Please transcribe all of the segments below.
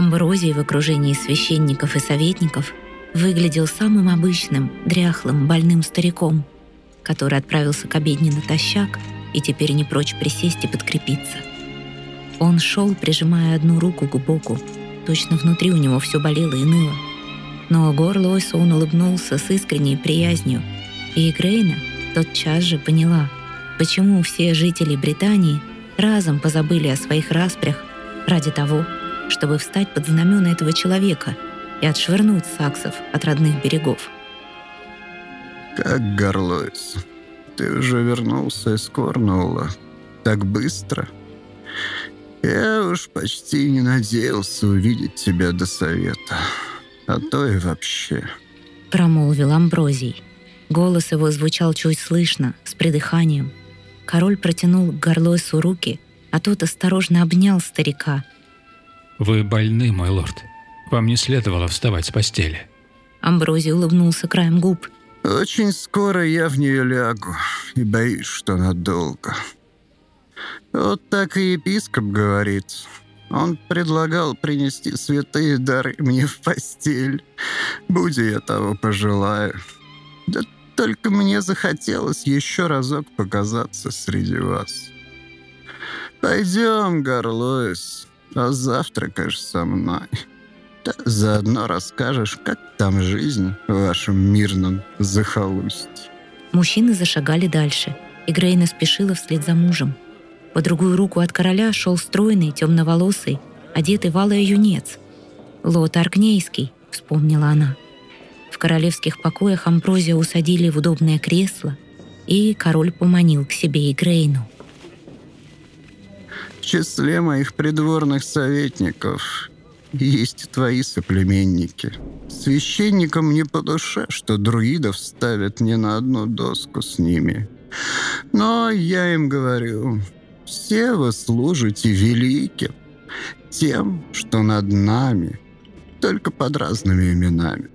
Амброзий в окружении священников и советников выглядел самым обычным, дряхлым, больным стариком, который отправился к обедне натощак и теперь не прочь присесть и подкрепиться. Он шел, прижимая одну руку к боку, точно внутри у него все болело и ныло. Но горло он улыбнулся с искренней приязнью, и Грейна тотчас же поняла, почему все жители Британии разом позабыли о своих распрях ради того, чтобы встать под знамена этого человека и отшвырнуть саксов от родных берегов. «Как, Горлойс, ты уже вернулся из Корнуолла? Так быстро?» «Я уж почти не надеялся увидеть тебя до совета, а то и вообще», — промолвил Амброзий. Голос его звучал чуть слышно, с придыханием. Король протянул к Горлойсу руки, а тот осторожно обнял старика — «Вы больны, мой лорд. Вам не следовало вставать с постели». Амброзий улыбнулся краем губ. «Очень скоро я в нее лягу и боюсь, что надолго. Вот так и епископ говорит. Он предлагал принести святые дары мне в постель. Будь я того пожелаю. Да только мне захотелось еще разок показаться среди вас. Пойдем, Горлоис, завтракаешь со мной. Да заодно расскажешь, как там жизнь в вашем мирном захолустье. Мужчины зашагали дальше, и Грейна спешила вслед за мужем. По другую руку от короля шел стройный, темноволосый, одетый валый юнец. «Лот Аркнейский», — вспомнила она. В королевских покоях Амброзия усадили в удобное кресло, и король поманил к себе и Грейну числе моих придворных советников есть твои соплеменники. Священникам не по душе, что друидов ставят не на одну доску с ними. Но я им говорю, все вы служите великим, тем, что над нами, только под разными именами.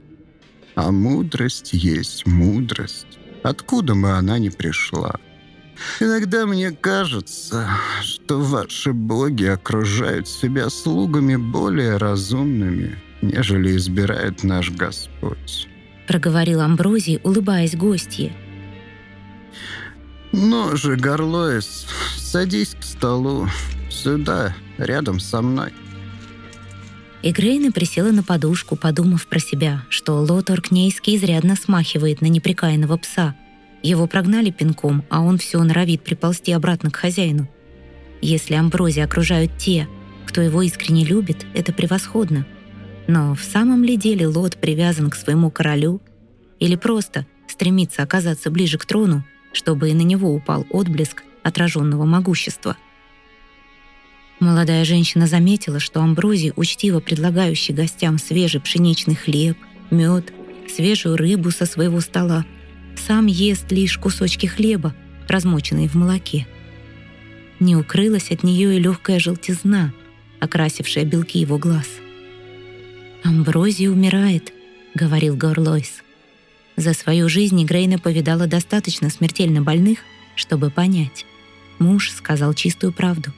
А мудрость есть мудрость, откуда бы она ни пришла. Иногда мне кажется, что ваши боги окружают себя слугами более разумными, нежели избирает наш Господь. Проговорил Амброзий, улыбаясь гостье. Ну же, Горлоис, садись к столу. Сюда, рядом со мной. И Грейна присела на подушку, подумав про себя, что Лотор Кнейский изрядно смахивает на неприкаянного пса — его прогнали пинком, а он все норовит приползти обратно к хозяину. Если Амброзия окружают те, кто его искренне любит, это превосходно. Но в самом ли деле Лот привязан к своему королю? Или просто стремится оказаться ближе к трону, чтобы и на него упал отблеск отраженного могущества? Молодая женщина заметила, что Амброзий, учтиво предлагающий гостям свежий пшеничный хлеб, мед, свежую рыбу со своего стола, сам ест лишь кусочки хлеба, размоченные в молоке. Не укрылась от нее и легкая желтизна, окрасившая белки его глаз. «Амброзий умирает», — говорил Горлойс. За свою жизнь Грейна повидала достаточно смертельно больных, чтобы понять. Муж сказал чистую правду.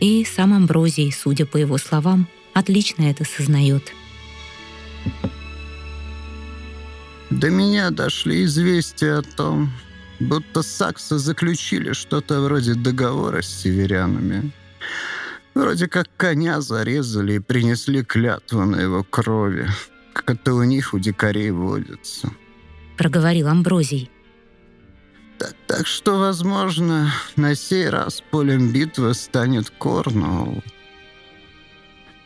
И сам Амброзий, судя по его словам, отлично это сознает. До меня дошли известия о том, будто саксы заключили что-то вроде договора с северянами. Вроде как коня зарезали и принесли клятву на его крови, как это у них у дикарей водится. Проговорил Амброзий. Так, так что, возможно, на сей раз полем битвы станет Корнуолл.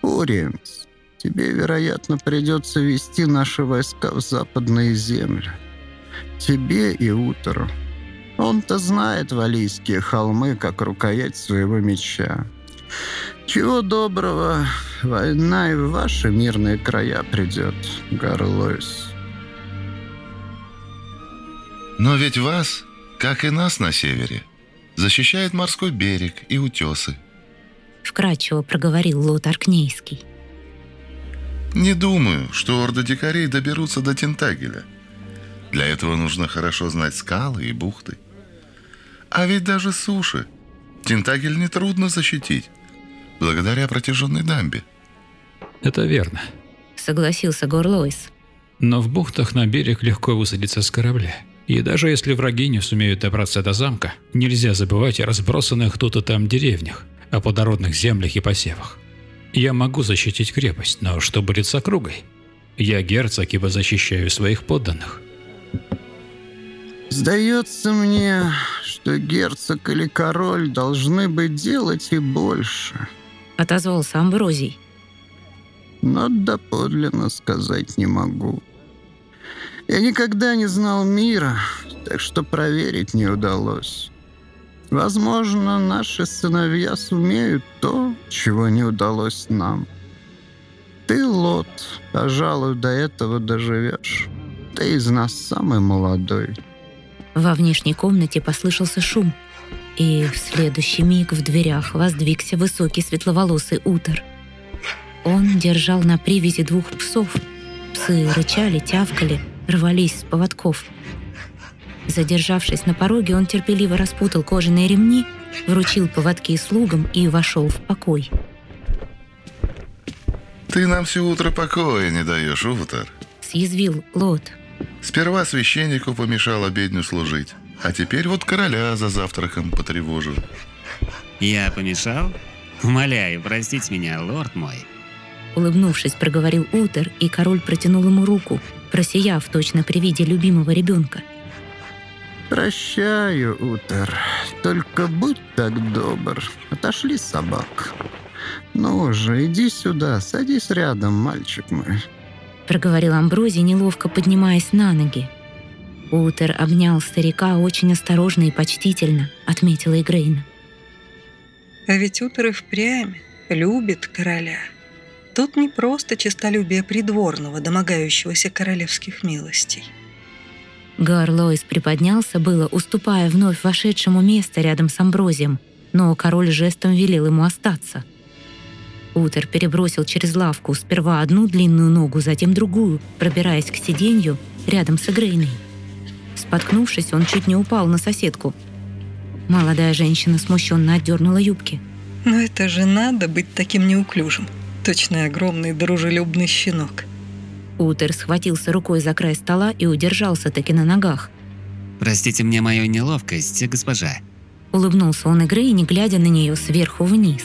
Уриенс, Тебе, вероятно, придется вести наши войска в западные земли. Тебе и Утеру. Он-то знает валийские холмы, как рукоять своего меча. Чего доброго, война и в ваши мирные края придет, Гарлойс. Но ведь вас, как и нас на севере, защищает морской берег и утесы. Вкратчиво проговорил Лот Аркнейский. Не думаю, что орды дикарей доберутся до Тентагеля. Для этого нужно хорошо знать скалы и бухты. А ведь даже суши. Тентагель нетрудно защитить, благодаря протяженной дамбе. Это верно. Согласился Горлойс. Но в бухтах на берег легко высадиться с корабля. И даже если враги не сумеют добраться до замка, нельзя забывать о разбросанных тут и там деревнях, о плодородных землях и посевах. Я могу защитить крепость, но что будет с округой? Я герцог, ибо защищаю своих подданных. Сдается мне, что герцог или король должны бы делать и больше. Отозвался Амброзий. Но доподлинно сказать не могу. Я никогда не знал мира, так что проверить не удалось. Возможно, наши сыновья сумеют то, чего не удалось нам. Ты, Лот, пожалуй, до этого доживешь. Ты из нас самый молодой. Во внешней комнате послышался шум, и в следующий миг в дверях воздвигся высокий светловолосый утор. Он держал на привязи двух псов. Псы рычали, тявкали, рвались с поводков. Задержавшись на пороге, он терпеливо распутал кожаные ремни, вручил поводки слугам и вошел в покой. Ты нам все утро покоя не даешь, Утор. Съязвил Лот. Сперва священнику помешал обедню служить, а теперь вот короля за завтраком потревожил. Я помешал? Умоляю, простите меня, лорд мой. Улыбнувшись, проговорил Утер, и король протянул ему руку, просияв точно при виде любимого ребенка. Прощаю, Утер. Только будь так добр. Отошли собак. Ну же, иди сюда, садись рядом, мальчик мой проговорил Амброзий, неловко поднимаясь на ноги. Утер обнял старика очень осторожно и почтительно, отметила Игрейна. А ведь Утер и впрямь любит короля. Тут не просто честолюбие придворного, домогающегося королевских милостей. Гарлоис приподнялся было, уступая вновь вошедшему место рядом с Амброзием, но король жестом велел ему остаться — Утер перебросил через лавку сперва одну длинную ногу, затем другую, пробираясь к сиденью рядом с Игрейной. Споткнувшись, он чуть не упал на соседку. Молодая женщина смущенно отдернула юбки. «Но это же надо быть таким неуклюжим. Точно огромный дружелюбный щенок». Утер схватился рукой за край стола и удержался таки на ногах. «Простите мне мою неловкость, госпожа». Улыбнулся он Игрей, не глядя на нее сверху вниз.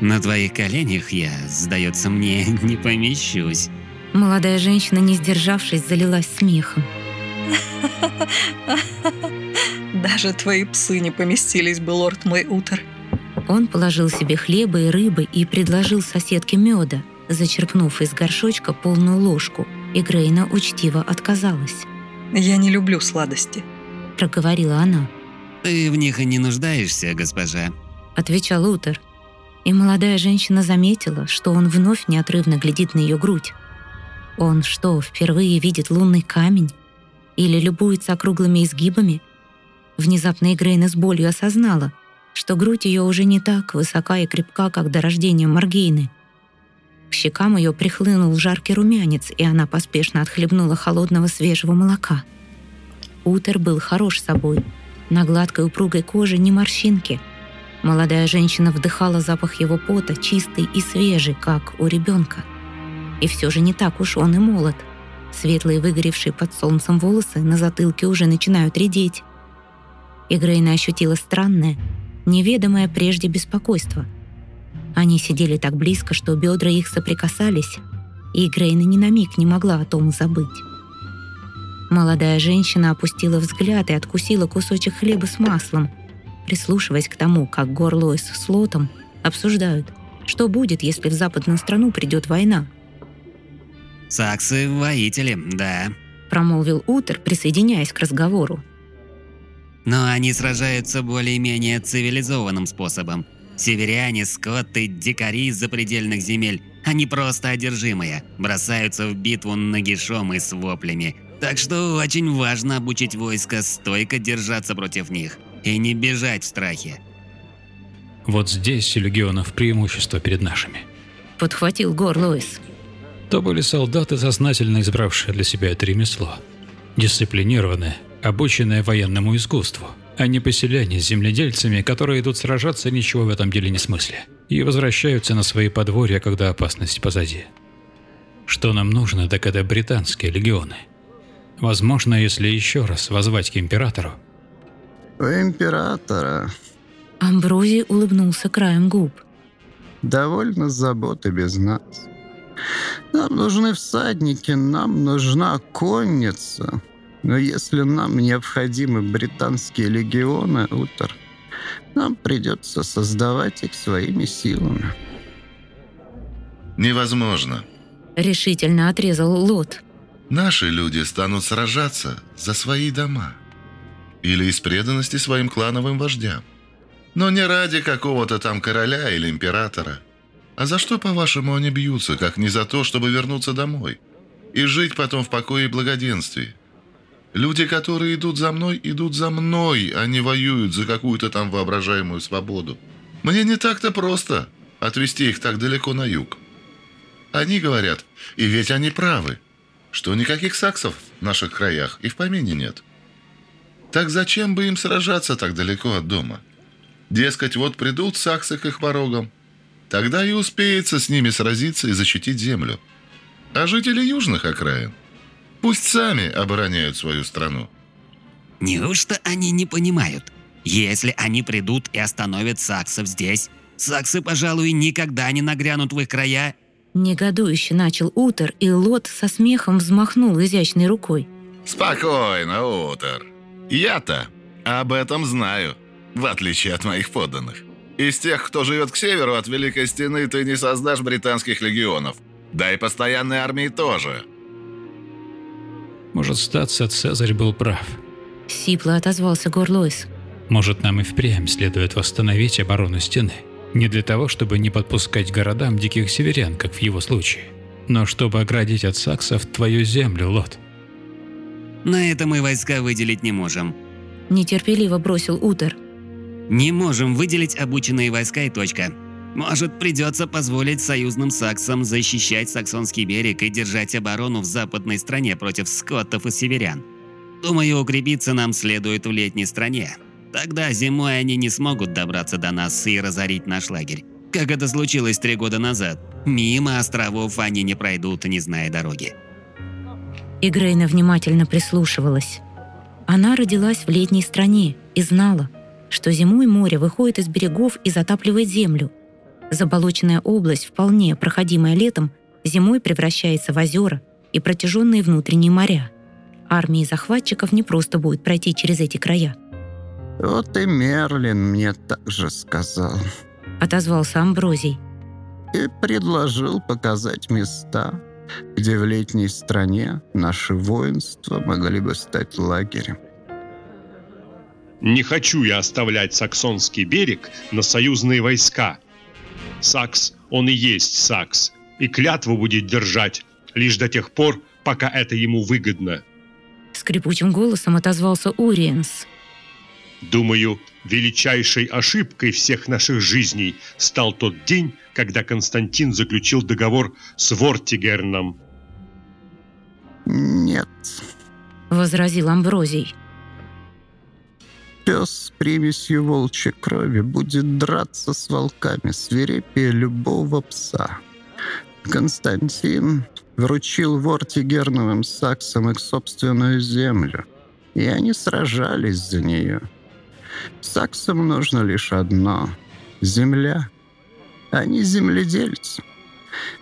На твоих коленях я, сдается мне, не помещусь. Молодая женщина, не сдержавшись, залилась смехом. Даже твои псы не поместились бы, лорд мой утр. Он положил себе хлеба и рыбы и предложил соседке меда, зачерпнув из горшочка полную ложку, и Грейна учтиво отказалась. «Я не люблю сладости», — проговорила она. «Ты в них и не нуждаешься, госпожа», — отвечал Утер и молодая женщина заметила, что он вновь неотрывно глядит на ее грудь. Он что, впервые видит лунный камень? Или любуется округлыми изгибами? Внезапно Игрейна с болью осознала, что грудь ее уже не так высока и крепка, как до рождения Маргейны. К щекам ее прихлынул жаркий румянец, и она поспешно отхлебнула холодного свежего молока. Утер был хорош собой. На гладкой упругой коже ни морщинки — Молодая женщина вдыхала запах его пота, чистый и свежий, как у ребенка. И все же не так уж он и молод. Светлые, выгоревшие под солнцем волосы на затылке уже начинают редеть. И Грейна ощутила странное, неведомое прежде беспокойство. Они сидели так близко, что бедра их соприкасались, и Грейна ни на миг не могла о том забыть. Молодая женщина опустила взгляд и откусила кусочек хлеба с маслом, прислушиваясь к тому, как Горлойс с Лотом обсуждают, что будет, если в западную страну придет война. «Саксы – воители, да», – промолвил Утер, присоединяясь к разговору. «Но они сражаются более-менее цивилизованным способом. Северяне, скотты, дикари из запредельных земель – они просто одержимые, бросаются в битву нагишом и с воплями. Так что очень важно обучить войско стойко держаться против них и не бежать в страхе. Вот здесь у легионов преимущество перед нашими. Подхватил Гор Луис. То были солдаты, сознательно избравшие для себя это ремесло. Дисциплинированные, обученные военному искусству, а не поселяне с земледельцами, которые идут сражаться, ничего в этом деле не смысле. и возвращаются на свои подворья, когда опасность позади. Что нам нужно, так это британские легионы. Возможно, если еще раз возвать к императору. Императора Амброзий улыбнулся краем губ. довольно заботы без нас. Нам нужны всадники, нам нужна конница. Но если нам необходимы британские легионы, Утор, нам придется создавать их своими силами. Невозможно. Решительно отрезал Лот. Наши люди станут сражаться за свои дома. Или из преданности своим клановым вождям. Но не ради какого-то там короля или императора. А за что, по-вашему, они бьются, как не за то, чтобы вернуться домой? И жить потом в покое и благоденствии. Люди, которые идут за мной, идут за мной, а не воюют за какую-то там воображаемую свободу. Мне не так-то просто отвезти их так далеко на юг. Они говорят, и ведь они правы, что никаких саксов в наших краях и в помине нет. Так зачем бы им сражаться так далеко от дома? Дескать, вот придут саксы к их порогам, тогда и успеется с ними сразиться и защитить землю. А жители южных окраин пусть сами обороняют свою страну. Неужто они не понимают? Если они придут и остановят саксов здесь, саксы, пожалуй, никогда не нагрянут в их края. Негодующе начал Утер, и Лот со смехом взмахнул изящной рукой. Спокойно, Утер. Я-то об этом знаю, в отличие от моих подданных. Из тех, кто живет к северу от Великой Стены, ты не создашь британских легионов. Да и постоянной армии тоже. Может, статься, Цезарь был прав. Сипло отозвался Горлойс. Может, нам и впрямь следует восстановить оборону стены. Не для того, чтобы не подпускать городам диких северян, как в его случае, но чтобы оградить от саксов твою землю, Лот. На это мы войска выделить не можем. Нетерпеливо бросил Утер. Не можем выделить обученные войска и точка. Может, придется позволить союзным саксам защищать Саксонский берег и держать оборону в западной стране против скоттов и северян. Думаю, укрепиться нам следует в летней стране. Тогда зимой они не смогут добраться до нас и разорить наш лагерь. Как это случилось три года назад. Мимо островов они не пройдут, не зная дороги. Игрейна внимательно прислушивалась. Она родилась в летней стране и знала, что зимой море выходит из берегов и затапливает землю. Заболоченная область, вполне проходимая летом, зимой превращается в озера и протяженные внутренние моря. Армии захватчиков не просто будет пройти через эти края. Вот и Мерлин мне так же сказал. Отозвался Амброзий. И предложил показать места, где в летней стране наши воинства могли бы стать лагерем. Не хочу я оставлять Саксонский берег на союзные войска. Сакс, он и есть Сакс, и клятву будет держать лишь до тех пор, пока это ему выгодно. Скрипучим голосом отозвался Уриенс. Думаю, величайшей ошибкой всех наших жизней стал тот день, когда Константин заключил договор с Вортигерном. Нет, Возразил Амброзий. Пес с примесью волчьей крови будет драться с волками свирепее любого пса. Константин вручил Вортигерновым саксам их собственную землю, и они сражались за нее. Саксам нужно лишь одно — земля. Они земледельцы.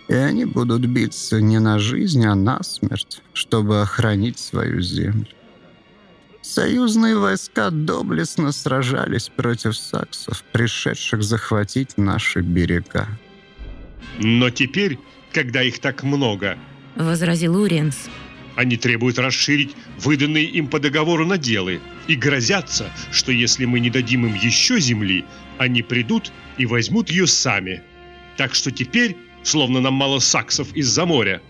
И они будут биться не на жизнь, а на смерть, чтобы охранить свою землю. Союзные войска доблестно сражались против саксов, пришедших захватить наши берега. Но теперь, когда их так много, Возразил Уриенс. они требуют расширить выданные им по договору наделы и грозятся, что если мы не дадим им еще земли, они придут и возьмут ее сами. Так что теперь, словно нам мало саксов из-за моря,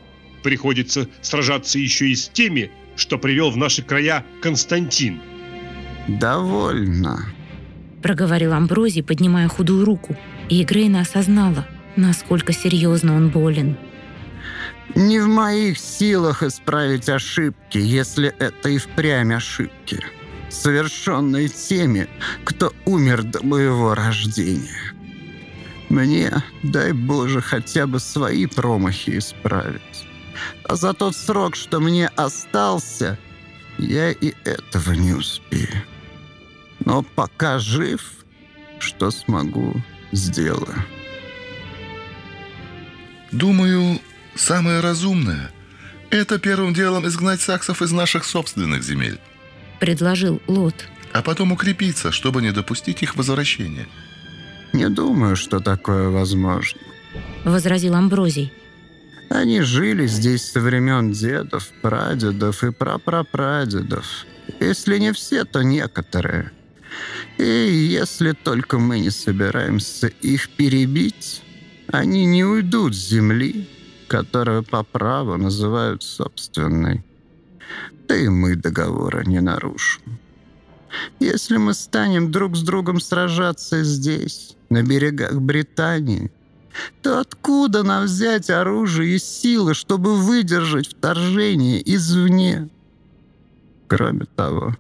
приходится сражаться еще и с теми, что привел в наши края Константин. «Довольно», Проговорил Амброзий, поднимая худую руку. И Игрейна осознала, насколько серьезно он болен. Не в моих силах исправить ошибки, если это и впрямь ошибки, совершенные теми, кто умер до моего рождения. Мне, дай Боже, хотя бы свои промахи исправить. А за тот срок, что мне остался, я и этого не успею. Но пока жив, что смогу, сделаю. Думаю, самое разумное – это первым делом изгнать саксов из наших собственных земель, Предложил Лот. а потом укрепиться, чтобы не допустить их возвращения. Не думаю, что такое возможно. Возразил Амброзий. Они жили здесь со времен дедов, прадедов и прапрапрадедов. Если не все, то некоторые. И если только мы не собираемся их перебить, они не уйдут с земли, которую по праву называют собственной. Да и мы договора не нарушим. Если мы станем друг с другом сражаться здесь, на берегах Британии, то откуда нам взять оружие и силы, чтобы выдержать вторжение извне? Кроме того,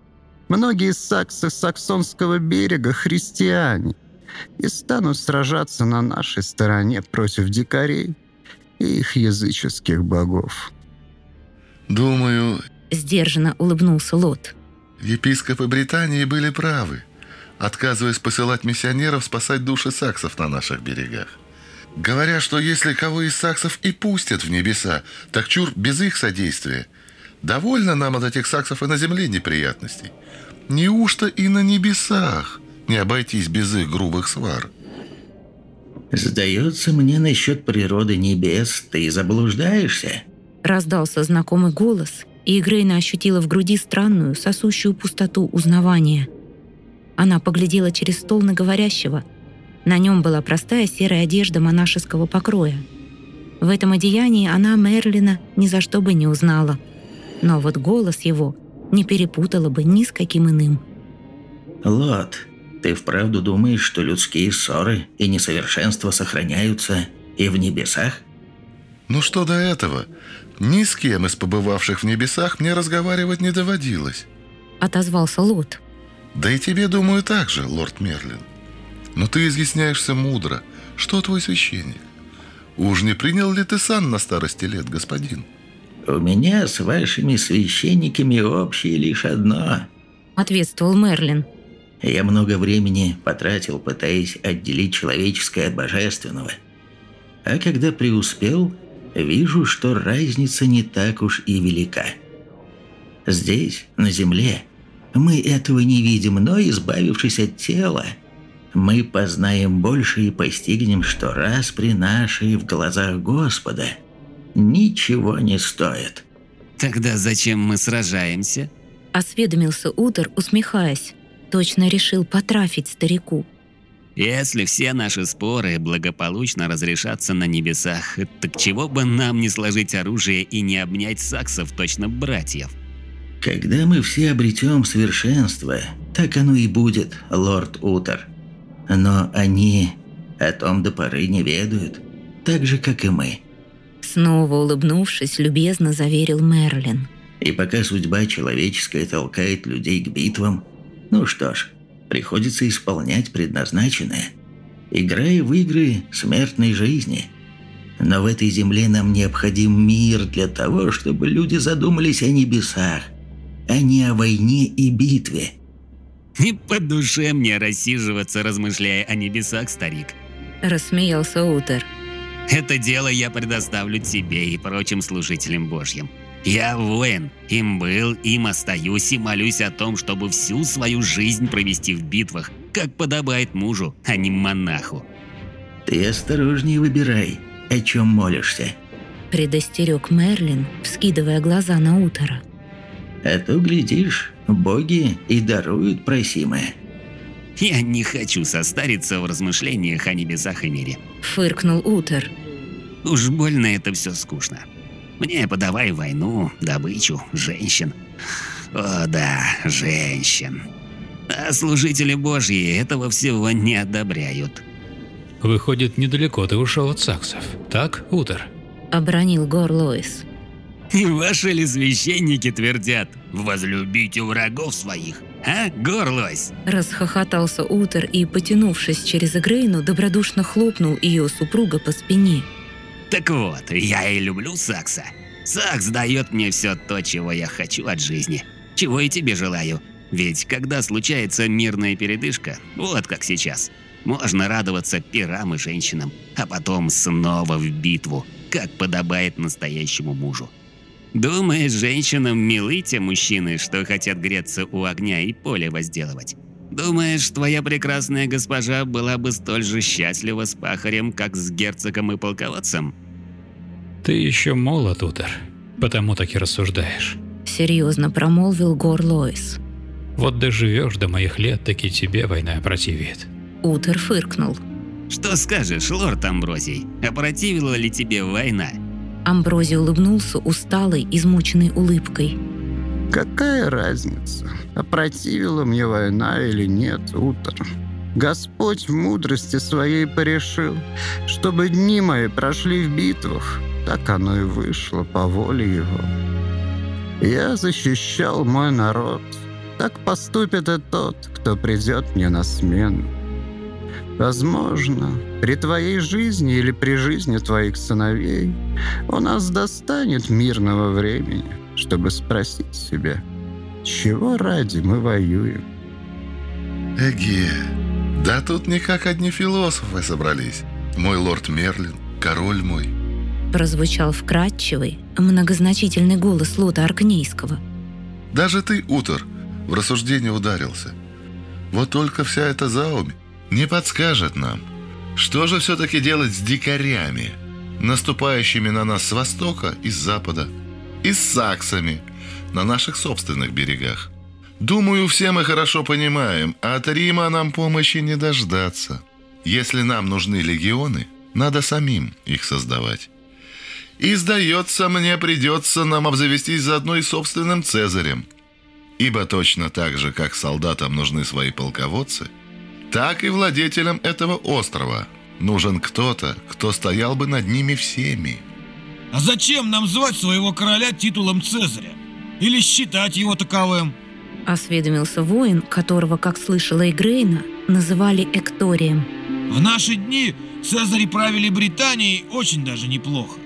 многие саксы саксонского берега христиане и станут сражаться на нашей стороне против дикарей и их языческих богов. Думаю, Сдержанно улыбнулся Лот. епископы Британии были правы, отказываясь посылать миссионеров спасать души саксов на наших берегах. Говоря, что если кого из саксов и пустят в небеса, так чур без их содействия. Довольно нам от этих саксов и на земле неприятностей. Неужто и на небесах не обойтись без их грубых свар? Сдается мне насчет природы небес, ты заблуждаешься. Раздался знакомый голос, и Игрейна ощутила в груди странную, сосущую пустоту узнавания. Она поглядела через стол на говорящего. На нем была простая серая одежда монашеского покроя. В этом одеянии она Мерлина ни за что бы не узнала. Но вот голос его не перепутала бы ни с каким иным. Лот, ты вправду думаешь, что людские ссоры и несовершенства сохраняются и в небесах? Ну что до этого? Ни с кем из побывавших в небесах мне разговаривать не доводилось. Отозвался Лот. Да и тебе, думаю, так же, лорд Мерлин. Но ты изъясняешься мудро. Что твой священник? Уж не принял ли ты сан на старости лет, господин? У меня с вашими священниками общее лишь одно. Ответствовал Мерлин. Я много времени потратил, пытаясь отделить человеческое от божественного. А когда преуспел, вижу, что разница не так уж и велика. Здесь, на земле, мы этого не видим, но, избавившись от тела, мы познаем больше и постигнем, что распри наши в глазах Господа ничего не стоит. Тогда зачем мы сражаемся? Осведомился Утер, усмехаясь. Точно решил потрафить старику. Если все наши споры благополучно разрешатся на небесах, так чего бы нам не сложить оружие и не обнять саксов точно братьев? Когда мы все обретем совершенство, так оно и будет, лорд Утер. Но они о том до поры не ведают, так же, как и мы. Снова улыбнувшись, любезно заверил Мерлин. И пока судьба человеческая толкает людей к битвам, ну что ж, приходится исполнять предназначенное, играя в игры смертной жизни. Но в этой земле нам необходим мир для того, чтобы люди задумались о небесах, а не о войне и битве. Не по душе мне рассиживаться, размышляя о небесах, старик. Рассмеялся Утер. Это дело я предоставлю тебе и прочим служителям Божьим. Я воин, им был, им остаюсь и молюсь о том, чтобы всю свою жизнь провести в битвах, как подобает мужу, а не монаху. Ты осторожнее выбирай, о чем молишься. Предостерег Мерлин, вскидывая глаза на Утера. А то, глядишь, боги и даруют просимое. Я не хочу состариться в размышлениях о небесах и мире. Фыркнул Утер. Уж больно это все скучно. Мне подавай войну, добычу, женщин. О да, женщин. А служители божьи этого всего не одобряют. Выходит, недалеко ты ушел от саксов. Так, Утер? Обронил Гор Лоис. И ваши ли священники твердят «возлюбите врагов своих», а, горлось?» Расхохотался Утер и, потянувшись через Игрейну, добродушно хлопнул ее супруга по спине. Так вот, я и люблю Сакса. Сакс дает мне все то, чего я хочу от жизни. Чего и тебе желаю. Ведь когда случается мирная передышка, вот как сейчас, можно радоваться пирам и женщинам, а потом снова в битву, как подобает настоящему мужу. Думаешь, женщинам милы те мужчины, что хотят греться у огня и поле возделывать? Думаешь, твоя прекрасная госпожа была бы столь же счастлива с пахарем, как с герцогом и полководцем? Ты еще молод, Утер, потому так и рассуждаешь. Серьезно промолвил Гор Лоис. Вот доживешь до моих лет, так и тебе война противит. Утер фыркнул. Что скажешь, лорд Амброзий, опротивила ли тебе война? Амброзий улыбнулся усталой, измученной улыбкой. Какая разница, опротивила мне война или нет, Утер? Господь в мудрости своей порешил, чтобы дни мои прошли в битвах. Так оно и вышло по воле его. Я защищал мой народ. Так поступит и тот, кто придет мне на смену. Возможно, при твоей жизни или при жизни твоих сыновей у нас достанет мирного времени, чтобы спросить себя, чего ради мы воюем. Эге, да тут не как одни философы собрались. Мой лорд Мерлин, король мой. Прозвучал вкрадчивый, многозначительный голос Лота Аркнейского. Даже ты, Утор, в рассуждение ударился. Вот только вся эта заумь не подскажет нам, что же все-таки делать с дикарями, наступающими на нас с востока и с запада, и с саксами на наших собственных берегах. Думаю, все мы хорошо понимаем, от Рима нам помощи не дождаться. Если нам нужны легионы, надо самим их создавать. И, сдается мне, придется нам обзавестись заодно и собственным Цезарем. Ибо точно так же, как солдатам нужны свои полководцы, так и владетелям этого острова нужен кто-то, кто стоял бы над ними всеми. А зачем нам звать своего короля титулом Цезаря? Или считать его таковым? Осведомился воин, которого, как слышала Игрейна, называли Экторием. В наши дни Цезари правили Британией очень даже неплохо.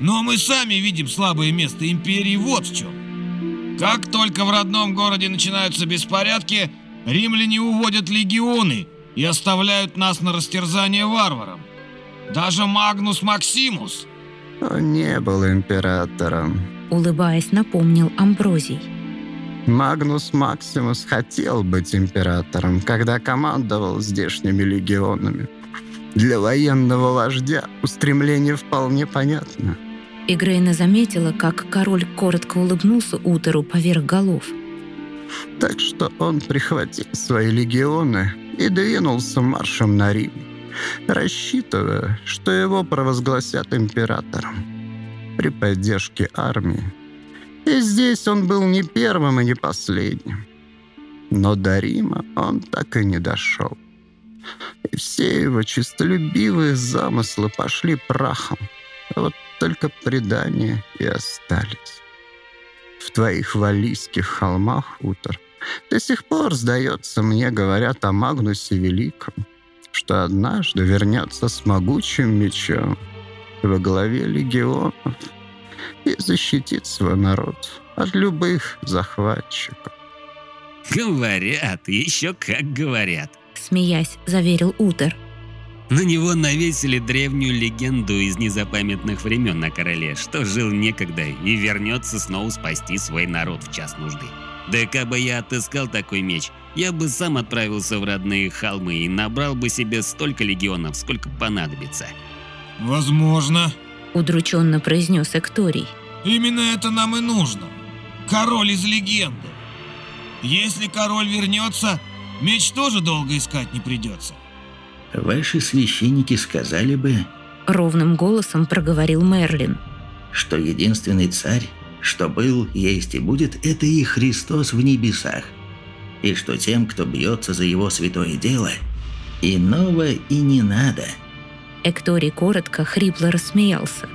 Но мы сами видим слабое место империи вот в чем. Как только в родном городе начинаются беспорядки, римляне уводят легионы и оставляют нас на растерзание варварам. Даже Магнус Максимус. Он не был императором. Улыбаясь, напомнил Амброзий. Магнус Максимус хотел быть императором, когда командовал здешними легионами. Для военного вождя устремление вполне понятно. Игрейна заметила, как король коротко улыбнулся Утеру поверх голов. Так что он прихватил свои легионы и двинулся маршем на Рим, рассчитывая, что его провозгласят императором при поддержке армии. И здесь он был не первым и не последним. Но до Рима он так и не дошел. И все его честолюбивые замыслы пошли прахом. Вот только предания и остались. В твоих валийских холмах, Утор, до сих пор, сдается мне, говорят о Магнусе Великом, что однажды вернется с могучим мечом во главе легионов и защитит свой народ от любых захватчиков. Говорят, еще как говорят. Смеясь, заверил Утер. На него навесили древнюю легенду из незапамятных времен на короле, что жил некогда и вернется снова спасти свой народ в час нужды. Да кабы я отыскал такой меч, я бы сам отправился в родные холмы и набрал бы себе столько легионов, сколько понадобится. Возможно. Удрученно произнес Экторий. Именно это нам и нужно. Король из легенды. Если король вернется, меч тоже долго искать не придется. Ваши священники сказали бы, Ровным голосом проговорил Мерлин. что единственный царь, что был, есть и будет, это и Христос в небесах. И что тем, кто бьется за его святое дело, иного и не надо. Экторий коротко, хрипло рассмеялся.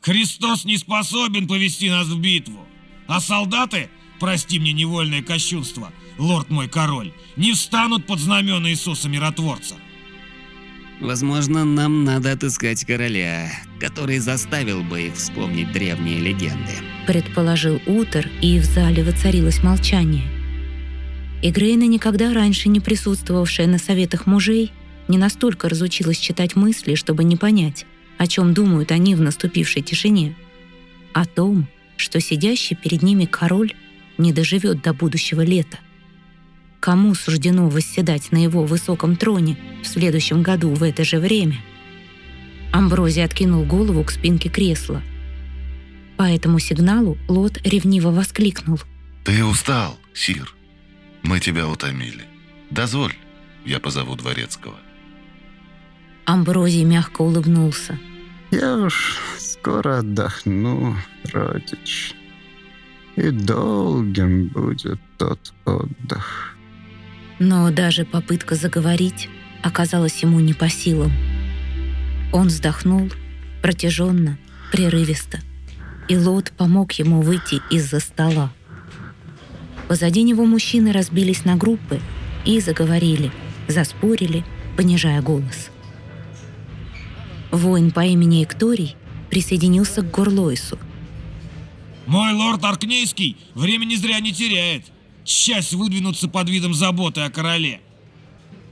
Христос не способен повести нас в битву. А солдаты прости мне невольное кощунство, лорд мой король, не встанут под знамена Иисуса Миротворца. Возможно, нам надо отыскать короля, который заставил бы их вспомнить древние легенды. Предположил Утер, и в зале воцарилось молчание. Игрейна, никогда раньше не присутствовавшая на советах мужей, не настолько разучилась читать мысли, чтобы не понять, о чем думают они в наступившей тишине. О том, что сидящий перед ними король не доживет до будущего лета. Кому суждено восседать на его высоком троне в следующем году в это же время? Амброзий откинул голову к спинке кресла. По этому сигналу Лот ревниво воскликнул. Ты устал, Сир. Мы тебя утомили. Дозволь, я позову дворецкого. Амброзий мягко улыбнулся. Я уж скоро отдохну, родич. И долгим будет тот отдых. Но даже попытка заговорить оказалась ему не по силам. Он вздохнул протяженно, прерывисто, и Лот помог ему выйти из-за стола. Позади него мужчины разбились на группы и заговорили, заспорили, понижая голос. Воин по имени Экторий присоединился к Горлойсу. Мой лорд Аркнейский времени зря не теряет. Счастье выдвинуться под видом заботы о короле.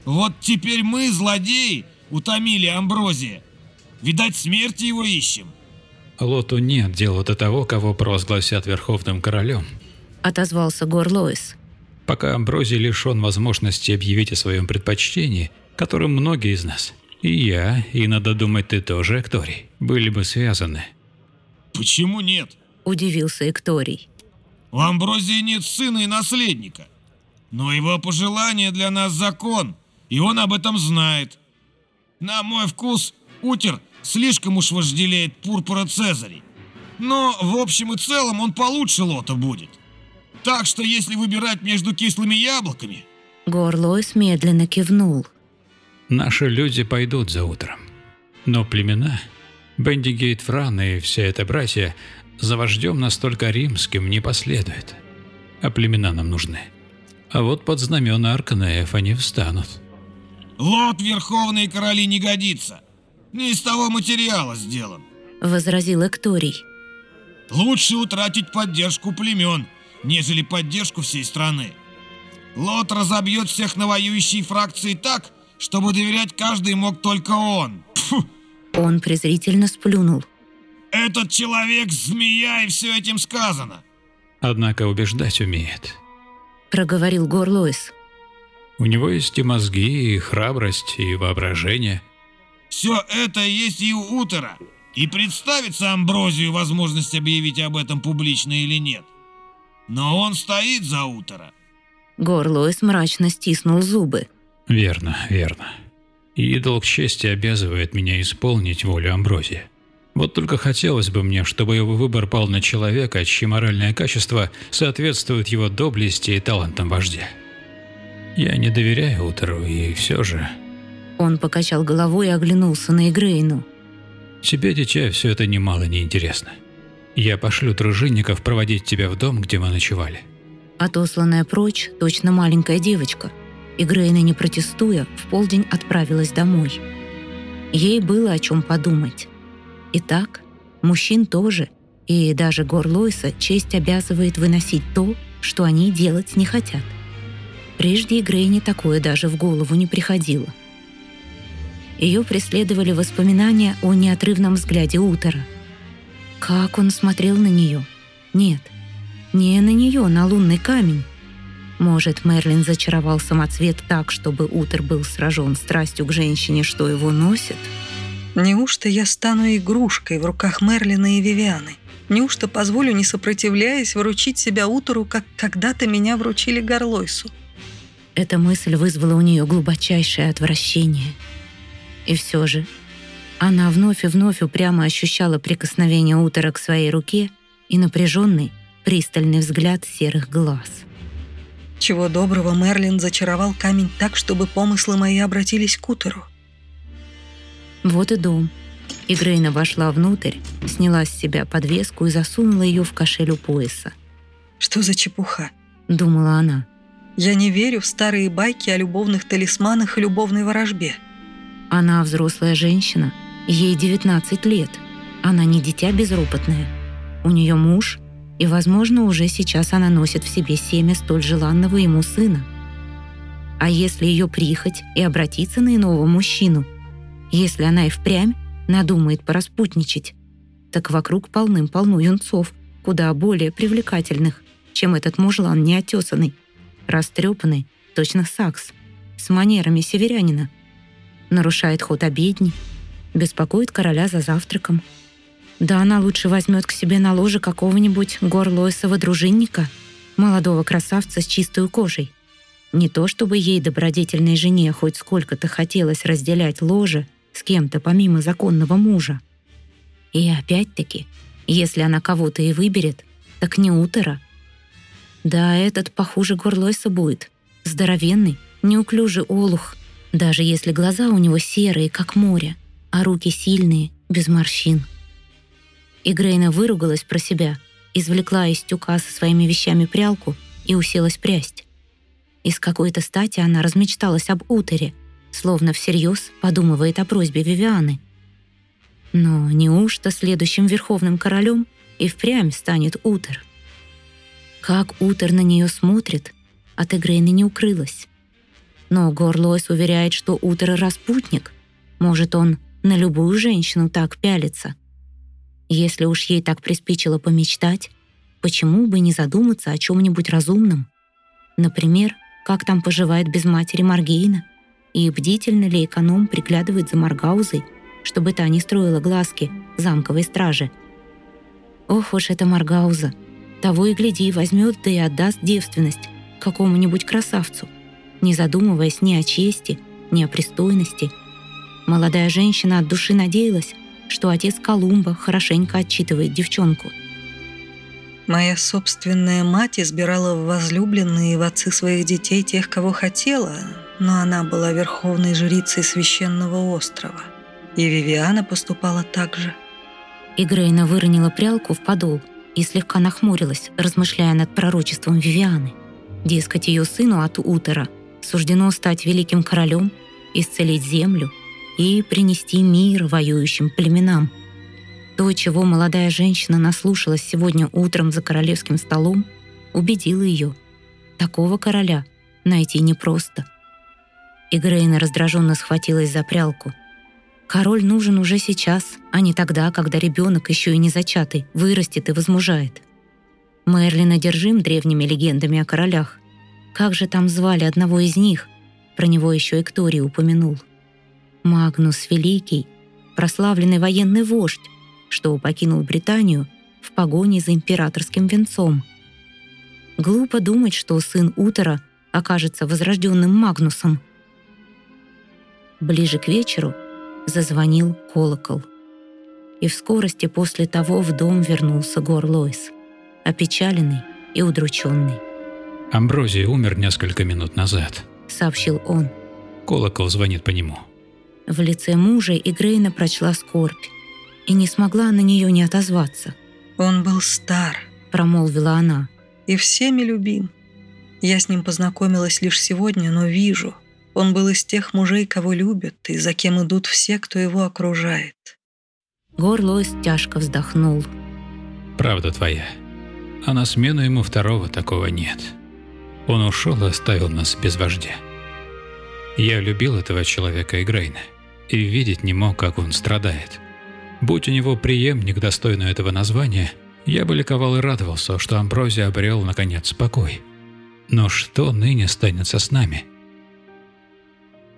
Вот теперь мы, злодеи, утомили Амброзия. Видать, смерти его ищем. Лоту нет дела до того, кого провозгласят верховным королем. Отозвался Горлойс. Пока Амброзий лишен возможности объявить о своем предпочтении, которым многие из нас, и я, и надо думать ты тоже, Экторий, были бы связаны. Почему нет? Удивился Экторий. У Амброзии нет сына и наследника. Но его пожелание для нас закон, и он об этом знает. На мой вкус, Утер слишком уж вожделеет пурпура Цезарей. Но в общем и целом он получше Лота будет. Так что если выбирать между кислыми яблоками... Горлойс медленно кивнул. Наши люди пойдут за утром. Но племена, Бендигейт Фран и вся эта братья, за вождем настолько римским не последует. А племена нам нужны. А вот под знамена Аркнеев они встанут. Лот Верховные Короли не годится. Не из того материала сделан. Возразил Экторий. Лучше утратить поддержку племен, нежели поддержку всей страны. Лот разобьет всех на воюющие фракции так, чтобы доверять каждый мог только он. Фу. Он презрительно сплюнул. Этот человек змея, и все этим сказано. Однако убеждать умеет. Проговорил Горлойс. У него есть и мозги, и храбрость, и воображение. Все это есть и у Утера. И представится Амброзию возможность объявить об этом публично или нет. Но он стоит за Утера. Горлойс мрачно стиснул зубы. Верно, верно. И долг чести обязывает меня исполнить волю Амброзия. Вот только хотелось бы мне, чтобы его выбор пал на человека, чьи моральное качество соответствует его доблести и талантам вождя. Я не доверяю Утеру, и все же... Он покачал головой и оглянулся на Игрейну. Тебе, дитя, все это немало неинтересно. Я пошлю дружинников проводить тебя в дом, где мы ночевали. Отосланная прочь, точно маленькая девочка, Игрейна, не протестуя, в полдень отправилась домой. Ей было о чем подумать. Итак, мужчин тоже, и даже Горлойса честь обязывает выносить то, что они делать не хотят. Прежде Игрейне такое даже в голову не приходило. Ее преследовали воспоминания о неотрывном взгляде Утера. Как он смотрел на нее? Нет, не на нее, на лунный камень. Может, Мерлин зачаровал самоцвет так, чтобы Утер был сражен страстью к женщине, что его носит? Неужто я стану игрушкой в руках Мерлина и Вивианы? Неужто позволю, не сопротивляясь, вручить себя Утеру, как когда-то меня вручили Горлойсу? Эта мысль вызвала у нее глубочайшее отвращение. И все же она вновь и вновь упрямо ощущала прикосновение Утера к своей руке и напряженный, пристальный взгляд серых глаз. Чего доброго Мерлин зачаровал камень так, чтобы помыслы мои обратились к Утеру. Вот и дом. И Грейна вошла внутрь, сняла с себя подвеску и засунула ее в кошель у пояса. Что за чепуха? Думала она. Я не верю в старые байки о любовных талисманах и любовной ворожбе. Она взрослая женщина, ей 19 лет. Она не дитя безропотное. У нее муж, и, возможно, уже сейчас она носит в себе семя столь желанного ему сына. А если ее прихоть и обратиться на иного мужчину, если она и впрямь надумает пораспутничать, так вокруг полным-полно юнцов, куда более привлекательных, чем этот мужлан неотесанный, растрепанный, точно сакс, с манерами северянина. Нарушает ход обедни, беспокоит короля за завтраком. Да она лучше возьмет к себе на ложе какого-нибудь горлоисова дружинника, молодого красавца с чистой кожей. Не то чтобы ей, добродетельной жене, хоть сколько-то хотелось разделять ложе с кем-то помимо законного мужа. И опять-таки, если она кого-то и выберет, так не Утера. Да, этот похуже Горлойса будет. Здоровенный, неуклюжий олух, даже если глаза у него серые, как море, а руки сильные, без морщин. И Грейна выругалась про себя, извлекла из тюка со своими вещами прялку и уселась прясть. И с какой-то стати она размечталась об Утере, словно всерьез подумывает о просьбе Вивианы. Но неужто следующим верховным королем и впрямь станет Утер? Как Утер на нее смотрит, от Эгрейны не укрылась. Но Горлойс уверяет, что Утер распутник. Может, он на любую женщину так пялится. Если уж ей так приспичило помечтать, почему бы не задуматься о чем-нибудь разумном? Например, как там поживает без матери Маргейна, и бдительно ли эконом приглядывает за Маргаузой, чтобы та не строила глазки замковой стражи. Ох уж эта Маргауза! Того и гляди, возьмет да и отдаст девственность какому-нибудь красавцу, не задумываясь ни о чести, ни о пристойности. Молодая женщина от души надеялась, что отец Колумба хорошенько отчитывает девчонку — Моя собственная мать избирала в возлюбленные в отцы своих детей тех, кого хотела, но она была верховной жрицей священного острова. И Вивиана поступала так же. И Грейна выронила прялку в подол и слегка нахмурилась, размышляя над пророчеством Вивианы. Дескать, ее сыну от Утера суждено стать великим королем, исцелить землю и принести мир воюющим племенам – то, чего молодая женщина наслушалась сегодня утром за королевским столом, убедило ее. Такого короля найти непросто. И Грейна раздраженно схватилась за прялку. Король нужен уже сейчас, а не тогда, когда ребенок, еще и не зачатый, вырастет и возмужает. Мерлин одержим древними легендами о королях. Как же там звали одного из них? Про него еще Экторий упомянул. Магнус Великий, прославленный военный вождь, что покинул Британию в погоне за императорским венцом. Глупо думать, что сын Утера окажется возрожденным Магнусом. Ближе к вечеру зазвонил колокол. И в скорости после того в дом вернулся Горлойс, опечаленный и удрученный. «Амброзий умер несколько минут назад», — сообщил он. Колокол звонит по нему. В лице мужа Игрейна прочла скорбь и не смогла на нее не отозваться. «Он был стар», — промолвила она. «И всеми любим. Я с ним познакомилась лишь сегодня, но вижу, он был из тех мужей, кого любят, и за кем идут все, кто его окружает». Горлойс тяжко вздохнул. «Правда твоя. А на смену ему второго такого нет. Он ушел и оставил нас без вождя. Я любил этого человека Игрейна и видеть не мог, как он страдает. Будь у него преемник, достойный этого названия, я бы ликовал и радовался, что Амброзия обрел, наконец, покой. Но что ныне станется с нами?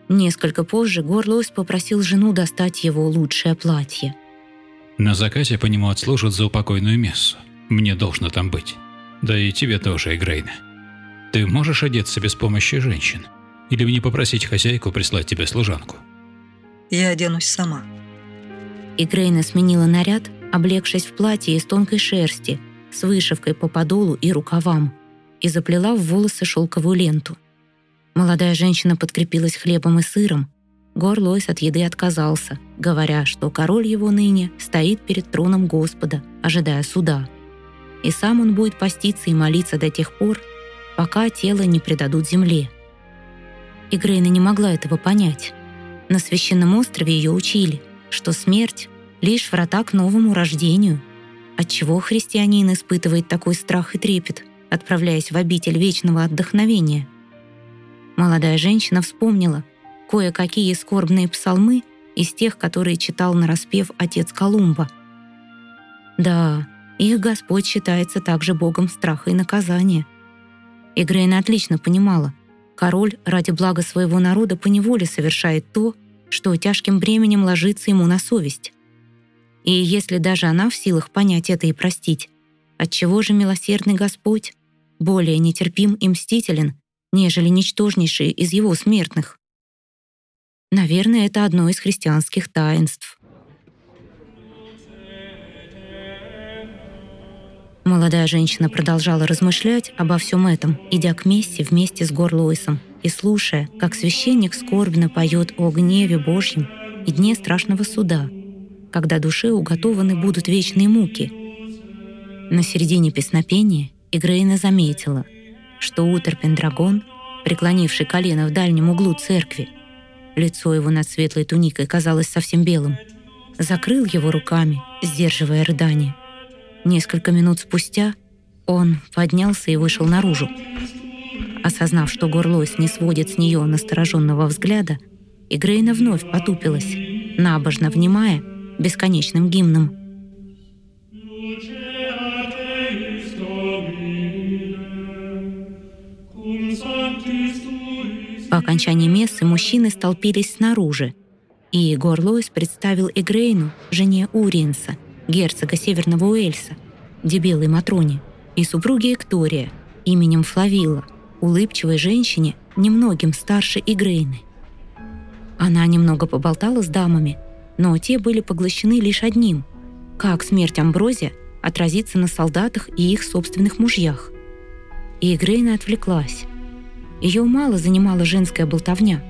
Несколько позже Горлоус попросил жену достать его лучшее платье. На закате по нему отслужат за упокойную мессу. Мне должно там быть. Да и тебе тоже, Игрейна. Ты можешь одеться без помощи женщин? Или мне попросить хозяйку прислать тебе служанку? Я оденусь сама. И Грейна сменила наряд, облегшись в платье из тонкой шерсти, с вышивкой по подолу и рукавам, и заплела в волосы шелковую ленту. Молодая женщина подкрепилась хлебом и сыром. Горлойс от еды отказался, говоря, что король его ныне стоит перед троном Господа, ожидая суда. и сам он будет поститься и молиться до тех пор, пока тело не предадут земле. И Грейна не могла этого понять. На священном острове ее учили, что смерть — лишь врата к новому рождению. Отчего христианин испытывает такой страх и трепет, отправляясь в обитель вечного отдохновения? Молодая женщина вспомнила кое-какие скорбные псалмы из тех, которые читал на распев отец Колумба. Да, их Господь считается также Богом страха и наказания. И Грейна отлично понимала, король ради блага своего народа поневоле совершает то, что тяжким бременем ложится ему на совесть. И если даже она в силах понять это и простить, отчего же милосердный Господь более нетерпим и мстителен, нежели ничтожнейшие из его смертных? Наверное, это одно из христианских таинств. Молодая женщина продолжала размышлять обо всем этом, идя к мессе вместе с Горлойсом и слушая, как священник скорбно поет о гневе Божьем и дне страшного суда, когда душе уготованы будут вечные муки. На середине песнопения Игрейна заметила, что Утер Пендрагон, преклонивший колено в дальнем углу церкви, лицо его над светлой туникой казалось совсем белым, закрыл его руками, сдерживая рыдание. Несколько минут спустя он поднялся и вышел наружу. Осознав, что Горлойс не сводит с нее настороженного взгляда, Игрейна вновь потупилась, набожно внимая бесконечным гимном. По окончании мессы мужчины столпились снаружи, и Горлойс представил Игрейну жене Уриенса — герцога Северного Уэльса, дебелой Матроне, и супруги Эктория, именем Флавилла, улыбчивой женщине, немногим старше Игрейны. Она немного поболтала с дамами, но те были поглощены лишь одним — как смерть Амброзия отразится на солдатах и их собственных мужьях. И Игрейна отвлеклась. Ее мало занимала женская болтовня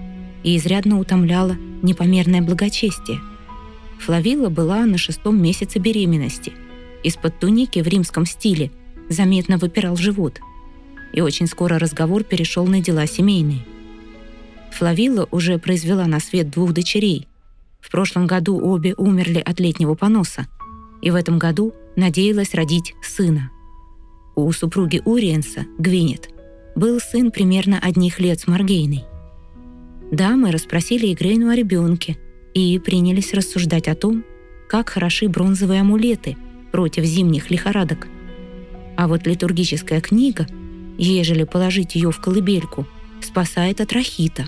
и изрядно утомляла непомерное благочестие. Флавила была на шестом месяце беременности. Из-под туники в римском стиле заметно выпирал живот. И очень скоро разговор перешел на дела семейные. Флавила уже произвела на свет двух дочерей. В прошлом году обе умерли от летнего поноса. И в этом году надеялась родить сына. У супруги Уриенса, Гвинет, был сын примерно одних лет с Маргейной. Дамы расспросили Игрейну о ребенке – и принялись рассуждать о том, как хороши бронзовые амулеты против зимних лихорадок. А вот литургическая книга, ежели положить ее в колыбельку, спасает от рахита.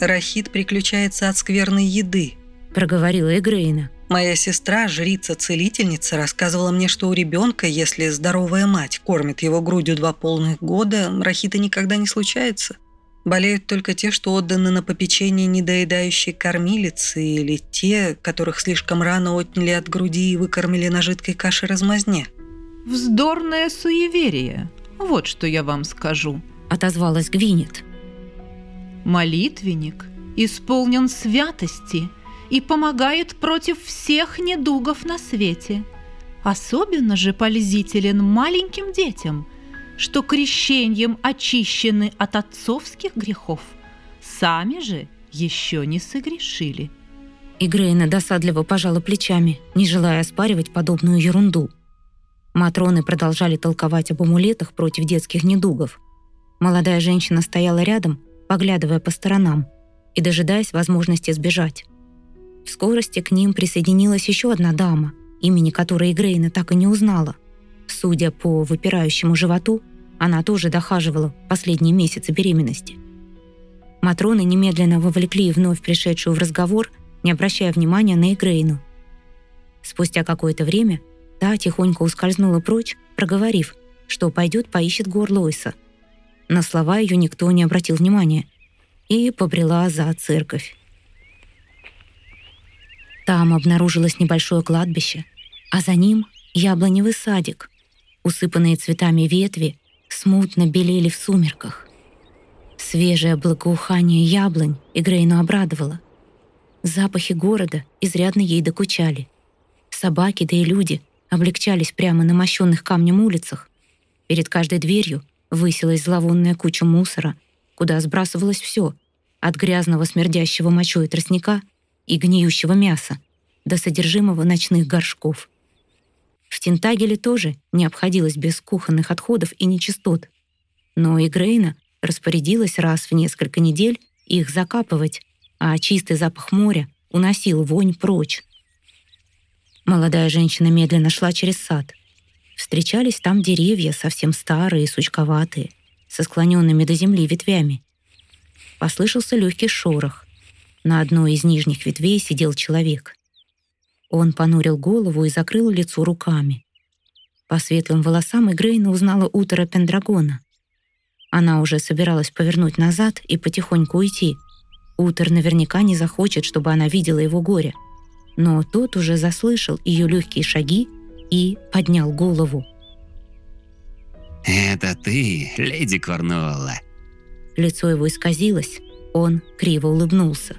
«Рахит приключается от скверной еды», — проговорила Эгрейна. Моя сестра, жрица-целительница, рассказывала мне, что у ребенка, если здоровая мать кормит его грудью два полных года, рахита никогда не случается. Болеют только те, что отданы на попечение недоедающей кормилицы или те, которых слишком рано отняли от груди и выкормили на жидкой каше размазне. «Вздорное суеверие. Вот что я вам скажу», — отозвалась Гвинет. «Молитвенник исполнен святости и помогает против всех недугов на свете. Особенно же полезителен маленьким детям — что крещением очищены от отцовских грехов, сами же еще не согрешили. И Грейна досадливо пожала плечами, не желая оспаривать подобную ерунду. Матроны продолжали толковать об амулетах против детских недугов. Молодая женщина стояла рядом, поглядывая по сторонам и дожидаясь возможности сбежать. В скорости к ним присоединилась еще одна дама, имени которой Грейна так и не узнала. Судя по выпирающему животу, она тоже дохаживала последние месяцы беременности. Матроны немедленно вовлекли вновь пришедшую в разговор, не обращая внимания на Игрейну. Спустя какое-то время та тихонько ускользнула прочь, проговорив, что пойдет поищет Горлойса. На слова ее никто не обратил внимания и побрела за церковь. Там обнаружилось небольшое кладбище, а за ним яблоневый садик, Усыпанные цветами ветви смутно белели в сумерках. Свежее благоухание яблонь Игрейну обрадовало. Запахи города изрядно ей докучали. Собаки, да и люди облегчались прямо на мощенных камнем улицах. Перед каждой дверью высилась зловонная куча мусора, куда сбрасывалось все, от грязного смердящего мочой тростника и гниющего мяса до содержимого ночных горшков. В Тентагеле тоже не обходилось без кухонных отходов и нечистот. Но и Грейна распорядилась раз в несколько недель их закапывать, а чистый запах моря уносил вонь прочь. Молодая женщина медленно шла через сад. Встречались там деревья, совсем старые, сучковатые, со склоненными до земли ветвями. Послышался легкий шорох. На одной из нижних ветвей сидел человек. Он понурил голову и закрыл лицо руками. По светлым волосам Игрейна узнала утро Пендрагона. Она уже собиралась повернуть назад и потихоньку уйти. Утер наверняка не захочет, чтобы она видела его горе — но тот уже заслышал ее легкие шаги и поднял голову. «Это ты, леди Корнуолла?» Лицо его исказилось, он криво улыбнулся.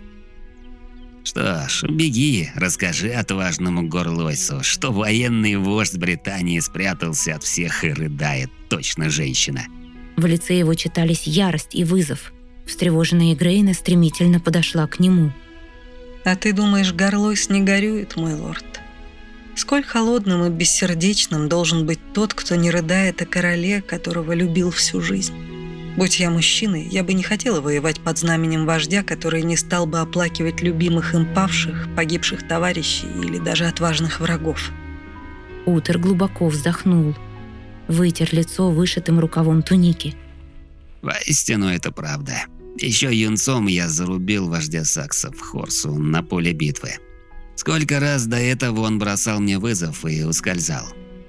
«Что ж, беги, расскажи отважному горлойсу, что военный вождь Британии спрятался от всех и рыдает, точно женщина». В лице его читались ярость и вызов. Встревоженная Грейна стремительно подошла к нему – а ты думаешь, горлойс не горюет, мой лорд? Сколь холодным и бессердечным должен быть тот, кто не рыдает о короле, которого любил всю жизнь. Будь я мужчиной, я бы не хотела воевать под знаменем вождя, который не стал бы оплакивать любимых им павших, погибших товарищей или даже отважных врагов. Утер глубоко вздохнул, вытер лицо вышитым рукавом туники. «Воистину это правда. Еще юнцом я зарубил вождя саксов Хорсу на поле битвы. Сколько раз до этого он бросал мне вызов и ускользал.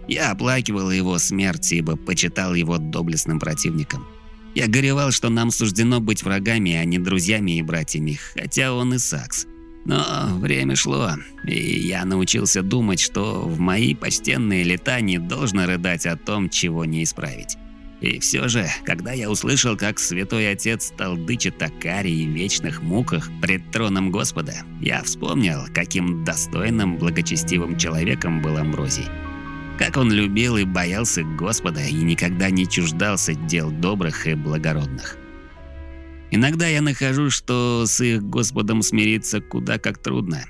Я оплакивал его смерть, ибо почитал его доблестным противником. Я горевал, что нам суждено быть врагами, а не друзьями и братьями, хотя он и сакс. Но время шло, и я научился думать, что в мои почтенные лета не должно рыдать о том, чего не исправить. И все же, когда я услышал, как святой отец толдычит о каре и вечных муках пред троном Господа, я вспомнил, каким достойным, благочестивым человеком был Амброзий. Как он любил и боялся Господа и никогда не чуждался дел добрых и благородных. Иногда я нахожу, что с их Господом смириться куда как трудно.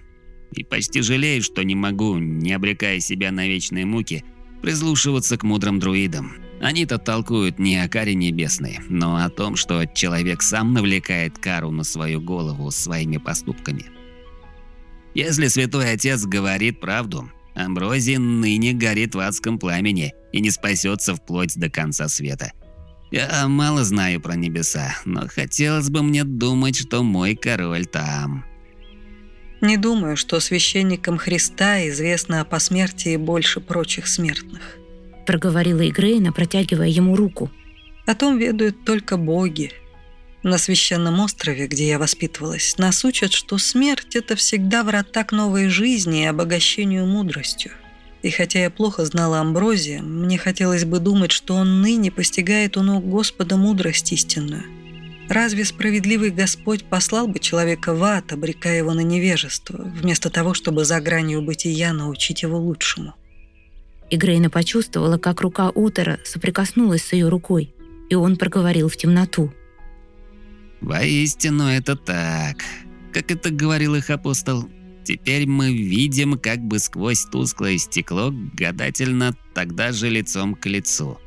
И почти жалею, что не могу, не обрекая себя на вечные муки, прислушиваться к мудрым друидам, они-то толкуют не о каре небесной, но о том, что человек сам навлекает кару на свою голову своими поступками. Если святой отец говорит правду, Амброзий ныне горит в адском пламени и не спасется вплоть до конца света. Я мало знаю про небеса, но хотелось бы мне думать, что мой король там. Не думаю, что священникам Христа известно о посмертии больше прочих смертных проговорила Игрейна, протягивая ему руку. О том ведают только боги. На священном острове, где я воспитывалась, нас учат, что смерть – это всегда врата к новой жизни и обогащению мудростью. И хотя я плохо знала Амброзия, мне хотелось бы думать, что он ныне постигает у ног Господа мудрость истинную. Разве справедливый Господь послал бы человека в ад, обрекая его на невежество, вместо того, чтобы за гранью бытия научить его лучшему? И Грейна почувствовала, как рука Утера соприкоснулась с ее рукой, и он проговорил в темноту. «Воистину это так. Как это говорил их апостол, теперь мы видим как бы сквозь тусклое стекло, гадательно тогда же лицом к лицу.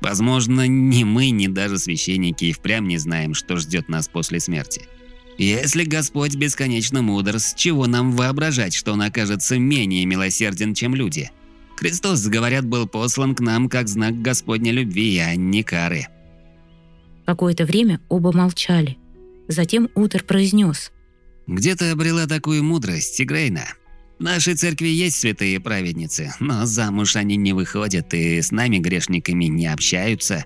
Возможно, ни мы, ни даже священники и впрямь не знаем, что ждет нас после смерти. Если Господь бесконечно мудр, с чего нам воображать, что Он окажется менее милосерден, чем люди?» Христос, говорят, был послан к нам как знак Господней любви, а не кары. Какое-то время оба молчали. Затем Утер произнес. «Где ты обрела такую мудрость, Тигрейна? В нашей церкви есть святые праведницы, но замуж они не выходят и с нами, грешниками, не общаются».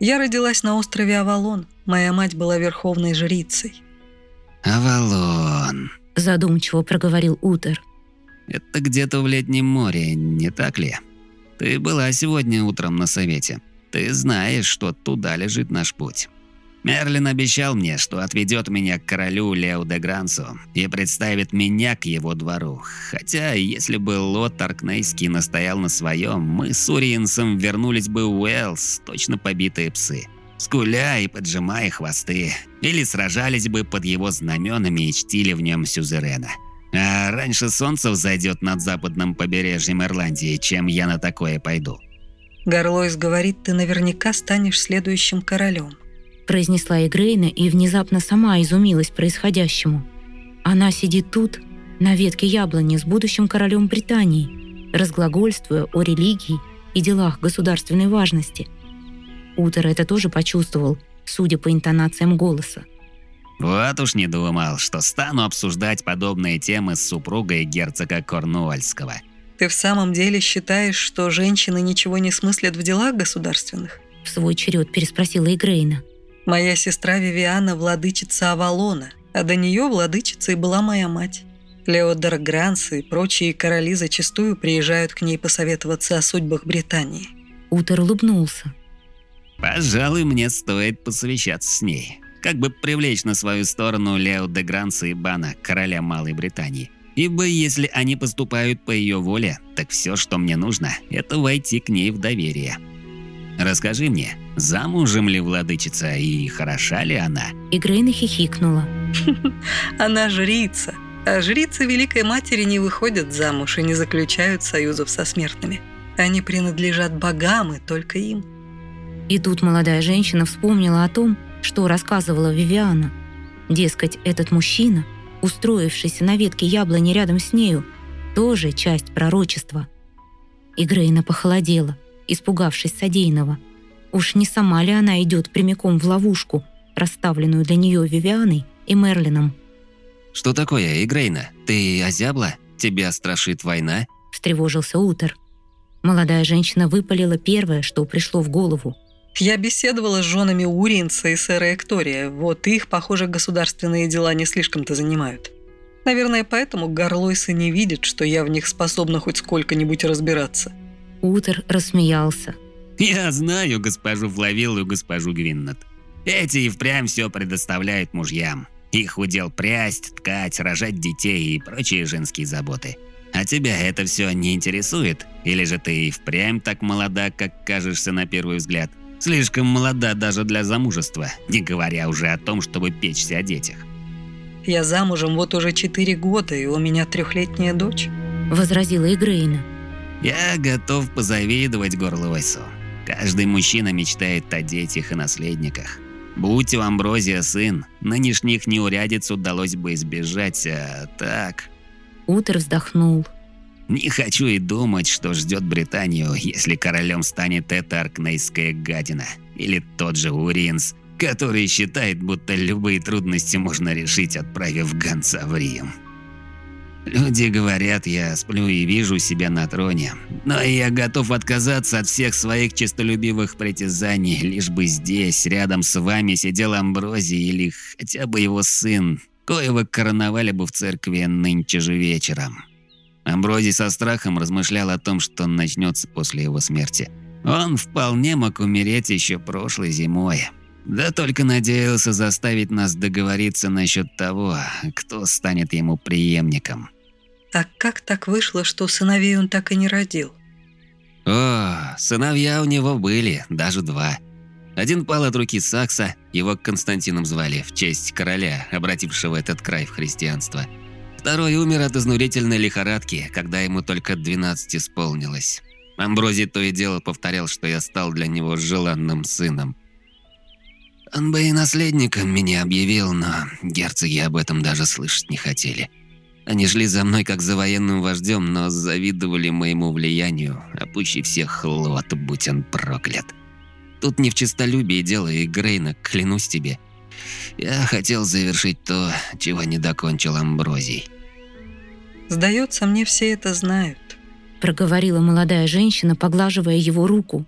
«Я родилась на острове Авалон. Моя мать была верховной жрицей». «Авалон», – задумчиво проговорил Утер. Это где-то в летнем море, не так ли? Ты была сегодня утром на совете. Ты знаешь, что туда лежит наш путь. Мерлин обещал мне, что отведет меня к королю Лео де Грансу и представит меня к его двору. Хотя, если бы Лот Таркнейский настоял на своем, мы с Уриенсом вернулись бы в Уэллс, точно побитые псы. Скуля и поджимая хвосты. Или сражались бы под его знаменами и чтили в нем сюзерена. А раньше солнце взойдет над западным побережьем Ирландии, чем я на такое пойду. Горлойс говорит, ты наверняка станешь следующим королем произнесла Игрейна и внезапно сама изумилась происходящему. Она сидит тут, на ветке яблони с будущим королем Британии, разглагольствуя о религии и делах государственной важности. Утер это тоже почувствовал, судя по интонациям голоса. Вот уж не думал, что стану обсуждать подобные темы с супругой герцога Корнуольского. Ты в самом деле считаешь, что женщины ничего не смыслят в делах государственных? В свой черед переспросила Игрейна. Моя сестра Вивиана – владычица Авалона, а до нее владычицей была моя мать. Леодор Гранс и прочие короли зачастую приезжают к ней посоветоваться о судьбах Британии. Утер улыбнулся. «Пожалуй, мне стоит посовещаться с ней. Как бы привлечь на свою сторону Лео де Гранса и Бана, короля Малой Британии. Ибо если они поступают по ее воле, так все, что мне нужно, это войти к ней в доверие. Расскажи мне, замужем ли владычица и хороша ли она?» И Грейна хихикнула. «Она жрица, а жрицы Великой Матери не выходят замуж и не заключают союзов со смертными. Они принадлежат богам и только им». И тут молодая женщина вспомнила о том, что рассказывала Вивиана. Дескать, этот мужчина, устроившийся на ветке яблони рядом с нею, тоже часть пророчества. И Грейна похолодела – испугавшись содеянного. Уж не сама ли она идет прямиком в ловушку, расставленную для нее Вивианой и Мерлином? «Что такое, Игрейна? Ты озябла? Тебя страшит война?» – встревожился Утер. Молодая женщина выпалила первое, что пришло в голову. «Я беседовала с женами Уринца и сэра Эктория. Вот их, похоже, государственные дела не слишком-то занимают. Наверное, поэтому Горлойсы не видят, что я в них способна хоть сколько-нибудь разбираться. Утер рассмеялся. «Я знаю госпожу Флавиллу и госпожу Гвиннет. Эти и впрямь все предоставляют мужьям. Их удел прясть, ткать, рожать детей и прочие женские заботы. А тебя это все не интересует? Или же ты и впрямь так молода, как кажешься на первый взгляд? Слишком молода даже для замужества, не говоря уже о том, чтобы печься о детях. «Я замужем вот уже четыре года, и у меня трехлетняя дочь», – возразила Игрейна. Я готов позавидовать Горлойсу. Каждый мужчина мечтает о детях и наследниках. Будь у Амброзия сын, нынешних неурядиц удалось бы избежать, а так... Утер вздохнул. Не хочу и думать, что ждет Британию, если королем станет эта аркнейская гадина. Или тот же Уринс, который считает, будто любые трудности можно решить, отправив гонца в Рим. Люди говорят, я сплю и вижу себя на троне, но я готов отказаться от всех своих честолюбивых притязаний, лишь бы здесь, рядом с вами, сидел Амброзий или хотя бы его сын, коего короновали бы в церкви нынче же вечером. Амброзий со страхом размышлял о том, что начнется после его смерти. Он вполне мог умереть еще прошлой зимой. Да только надеялся заставить нас договориться насчет того, кто станет ему преемником. А как так вышло, что сыновей он так и не родил? О, сыновья у него были, даже два. Один пал от руки Сакса, его Константином звали, в честь короля, обратившего этот край в христианство. Второй умер от изнурительной лихорадки, когда ему только 12 исполнилось. Амброзий то и дело повторял, что я стал для него желанным сыном. Он бы и наследником меня объявил, но герцоги об этом даже слышать не хотели. Они шли за мной как за военным вождем, но завидовали моему влиянию, а пуще всех Лот, будь он проклят. Тут не в честолюбии дело, и Грейна, клянусь тебе. Я хотел завершить то, чего не докончил Амброзий. «Сдается мне, все это знают», – проговорила молодая женщина, поглаживая его руку,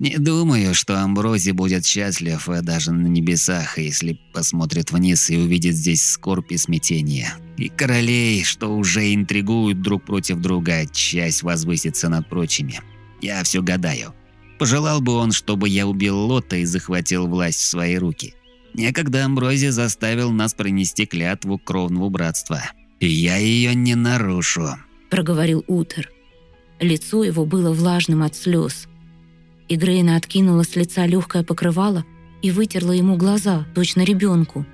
не думаю, что Амбрози будет счастлив э, даже на небесах, если посмотрит вниз и увидит здесь скорбь и смятение. И королей, что уже интригуют друг против друга, часть возвысится над прочими. Я все гадаю. пожелал бы он, чтобы я убил Лота и захватил власть в свои руки. Некогда Амброзия заставил нас принести клятву кровного братства. И я ее не нарушу. Проговорил Утер. Лицо его было влажным от слез. И Грейна откинула с лица легкое покрывало и вытерла ему глаза, точно ребенку.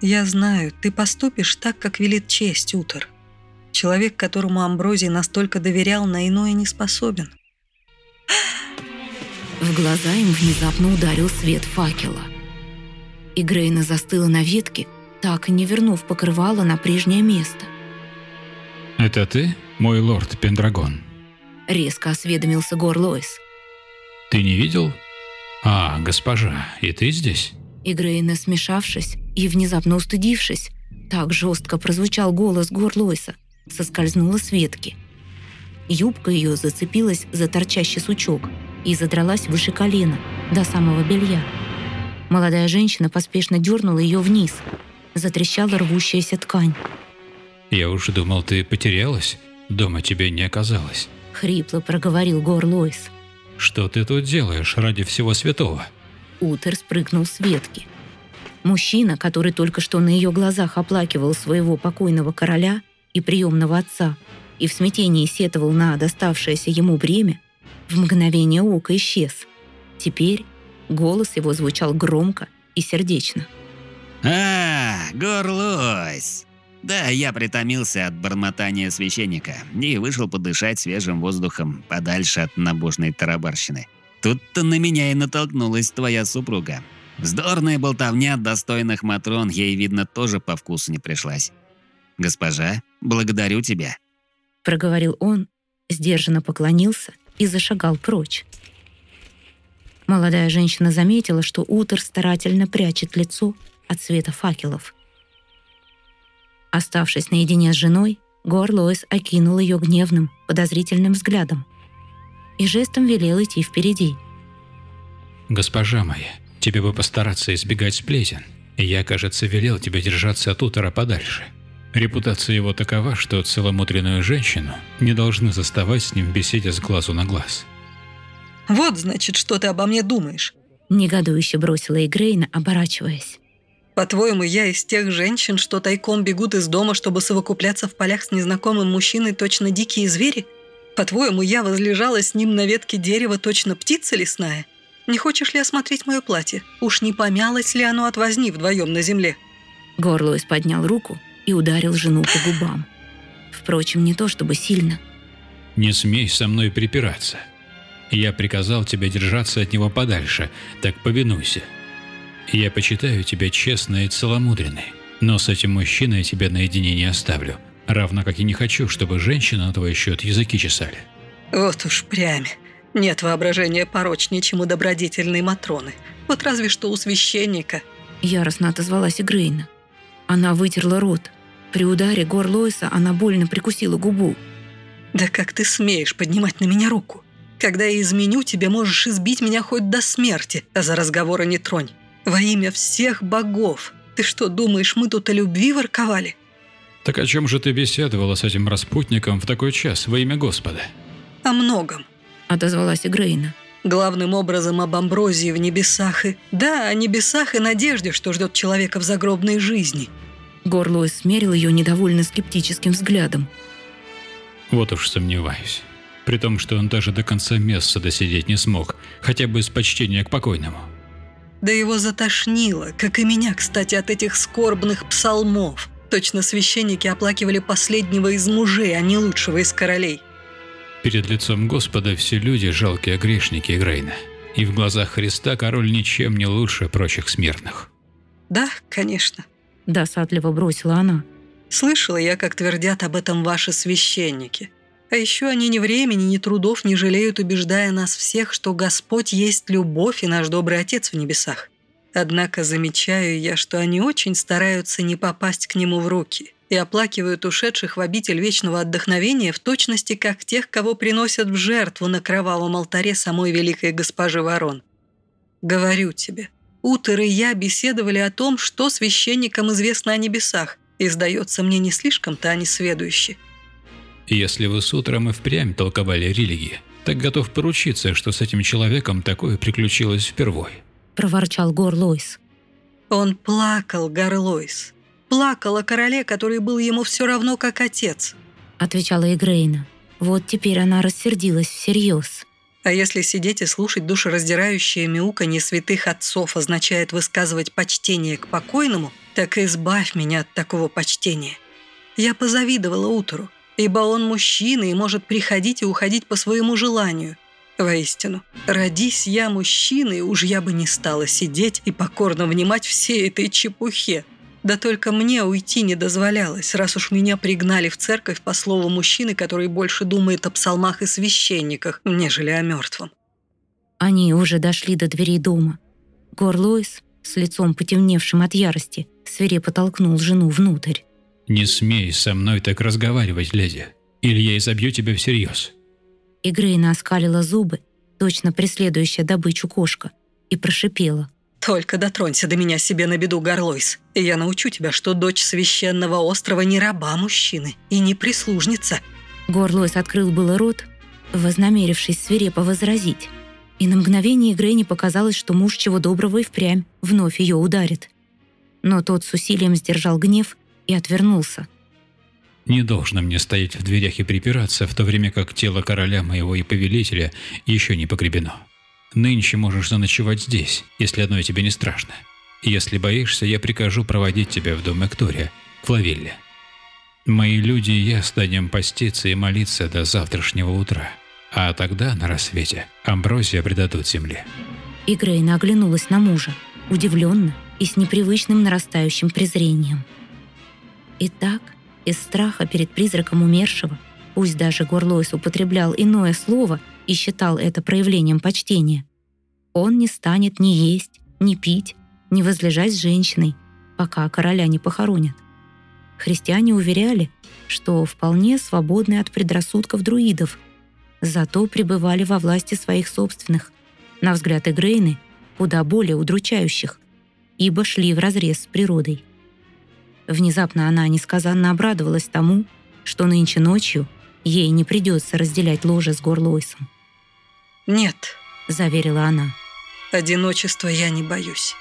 «Я знаю, ты поступишь так, как велит честь, Утер. Человек, которому Амброзий настолько доверял, на иное не способен». В глаза им внезапно ударил свет факела. И Грейна застыла на ветке, так и не вернув покрывало на прежнее место. «Это ты, мой лорд Пендрагон?» Резко осведомился Горлойс. «Ты не видел? А, госпожа, и ты здесь?» И Грейна, смешавшись и внезапно устыдившись, так жестко прозвучал голос Горлойса, соскользнула с ветки. Юбка ее зацепилась за торчащий сучок и задралась выше колена, до самого белья. Молодая женщина поспешно дернула ее вниз. Затрещала рвущаяся ткань. «Я уж думал, ты потерялась. Дома тебя не оказалось». Хрипло проговорил Гор Лойс. «Что ты тут делаешь ради всего святого?» Утер спрыгнул с ветки. Мужчина, который только что на ее глазах оплакивал своего покойного короля и приемного отца, и в смятении сетовал на доставшееся ему бремя, в мгновение ока исчез. Теперь голос его звучал громко и сердечно. «А, горлось!» Да, я притомился от бормотания священника и вышел подышать свежим воздухом подальше от набожной тарабарщины. Тут-то на меня и натолкнулась твоя супруга. Вздорная болтовня достойных матрон ей, видно, тоже по вкусу не пришлась. «Госпожа, благодарю тебя», — проговорил он, сдержанно поклонился и зашагал прочь. Молодая женщина заметила, что Утер старательно прячет лицо от света факелов. Оставшись наедине с женой, Гор Лоис окинул ее гневным, подозрительным взглядом и жестом велел идти впереди. «Госпожа моя, тебе бы постараться избегать сплетен. Я, кажется, велел тебе держаться от Утера подальше. Репутация его такова, что целомудренную женщину не должны заставать с ним в беседе с глазу на глаз. «Вот, значит, что ты обо мне думаешь», — негодующе бросила Игрейна, оборачиваясь. «По-твоему, я из тех женщин, что тайком бегут из дома, чтобы совокупляться в полях с незнакомым мужчиной, точно дикие звери? По-твоему, я возлежала с ним на ветке дерева, точно птица лесная? Не хочешь ли осмотреть мое платье? Уж не помялось ли оно от возни вдвоем на земле?» Горлоис поднял руку и ударил жену по губам. Впрочем, не то чтобы сильно. «Не смей со мной припираться. Я приказал тебе держаться от него подальше, так повинуйся. Я почитаю тебя честной и целомудренной, но с этим мужчиной я тебя наедине не оставлю, равно как и не хочу, чтобы женщины на твой счет языки чесали». «Вот уж прямь. Нет воображения порочнее, чем у добродетельной Матроны. Вот разве что у священника». Яростно отозвалась Игрейна. Она вытерла рот. При ударе гор Лоиса она больно прикусила губу. «Да как ты смеешь поднимать на меня руку? Когда я изменю, тебе можешь избить меня хоть до смерти, а за разговоры не тронь. Во имя всех богов. Ты что, думаешь, мы тут о любви ворковали?» «Так о чем же ты беседовала с этим распутником в такой час во имя Господа?» «О многом», — отозвалась Игрейна. Главным образом об амброзии в небесах и... Да, о небесах и надежде, что ждет человека в загробной жизни. Горлоис смерил ее недовольно скептическим взглядом. Вот уж сомневаюсь. При том, что он даже до конца месяца досидеть не смог, хотя бы из почтения к покойному. Да его затошнило, как и меня, кстати, от этих скорбных псалмов. Точно священники оплакивали последнего из мужей, а не лучшего из королей. Перед лицом Господа все люди – жалкие грешники Грейна. И в глазах Христа король ничем не лучше прочих смертных. Да, конечно. Досадливо бросила она. Слышала я, как твердят об этом ваши священники. А еще они ни времени, ни трудов не жалеют, убеждая нас всех, что Господь есть любовь и наш добрый Отец в небесах. Однако замечаю я, что они очень стараются не попасть к Нему в руки и оплакивают ушедших в обитель вечного отдохновения в точности, как тех, кого приносят в жертву на кровавом алтаре самой великой госпожи Ворон. Говорю тебе, Утер и я беседовали о том, что священникам известно о небесах, и, сдается мне, не слишком-то они сведущи. Если вы с утром и впрямь толковали религии, так готов поручиться, что с этим человеком такое приключилось впервой. Проворчал Гор Лойс. Он плакал, Гарлойс. Плакал о короле, который был ему все равно, как отец. Отвечала Игрейна. Вот теперь она рассердилась всерьез. А если сидеть и слушать душераздирающее мяуканье святых отцов означает высказывать почтение к покойному, так избавь меня от такого почтения. Я позавидовала Утору, ибо он мужчина и может приходить и уходить по своему желанию. Воистину, родись я мужчиной, уж я бы не стала сидеть и покорно внимать всей этой чепухе. Да только мне уйти не дозволялось, раз уж меня пригнали в церковь по слову мужчины, который больше думает о псалмах и священниках, нежели о мертвом. Они уже дошли до дверей дома. Гор Лоис, с лицом потемневшим от ярости, свирепо толкнул жену внутрь. «Не смей со мной так разговаривать, леди, или я изобью тебя всерьез». Игрейна оскалила зубы, точно преследующая добычу кошка, и прошипела. «Только дотронься до меня себе на беду, Горлойс, и я научу тебя, что дочь священного острова не раба мужчины и не прислужница». Горлойс открыл было рот, вознамерившись свирепо возразить. И на мгновение Игрейне показалось, что муж чего доброго и впрямь вновь ее ударит. Но тот с усилием сдержал гнев и отвернулся. Не должно мне стоять в дверях и припираться, в то время как тело короля моего и повелителя еще не погребено. Нынче можешь заночевать здесь, если одно тебе не страшно. Если боишься, я прикажу проводить тебя в дом Эктория, к Лавилле. Мои люди и я станем поститься и молиться до завтрашнего утра. А тогда, на рассвете, Амброзия предадут земле». Игрейна оглянулась на мужа, удивленно и с непривычным нарастающим презрением. Итак, из страха перед призраком умершего, пусть даже Горлойс употреблял иное слово и считал это проявлением почтения, он не станет ни есть, ни пить, ни возлежать с женщиной, пока короля не похоронят. Христиане уверяли, что вполне свободны от предрассудков друидов, зато пребывали во власти своих собственных, на взгляд Эгрейны, куда более удручающих, ибо шли вразрез с природой. Внезапно она несказанно обрадовалась тому, что нынче ночью ей не придется разделять ложе с Горлойсом. «Нет», — заверила она, — «одиночества я не боюсь».